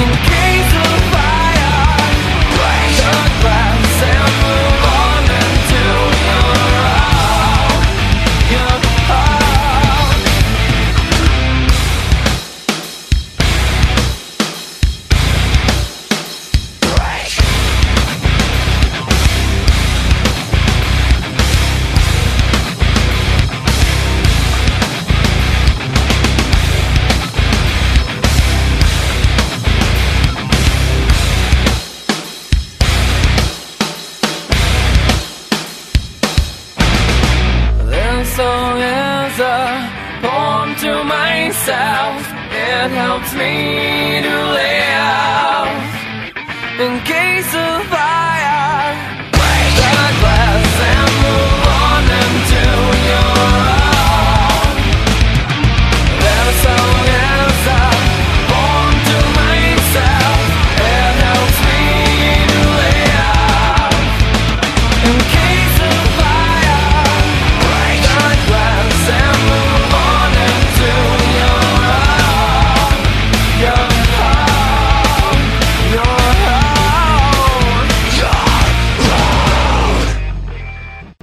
nothing song is a poem to myself. It helps me to live in case of.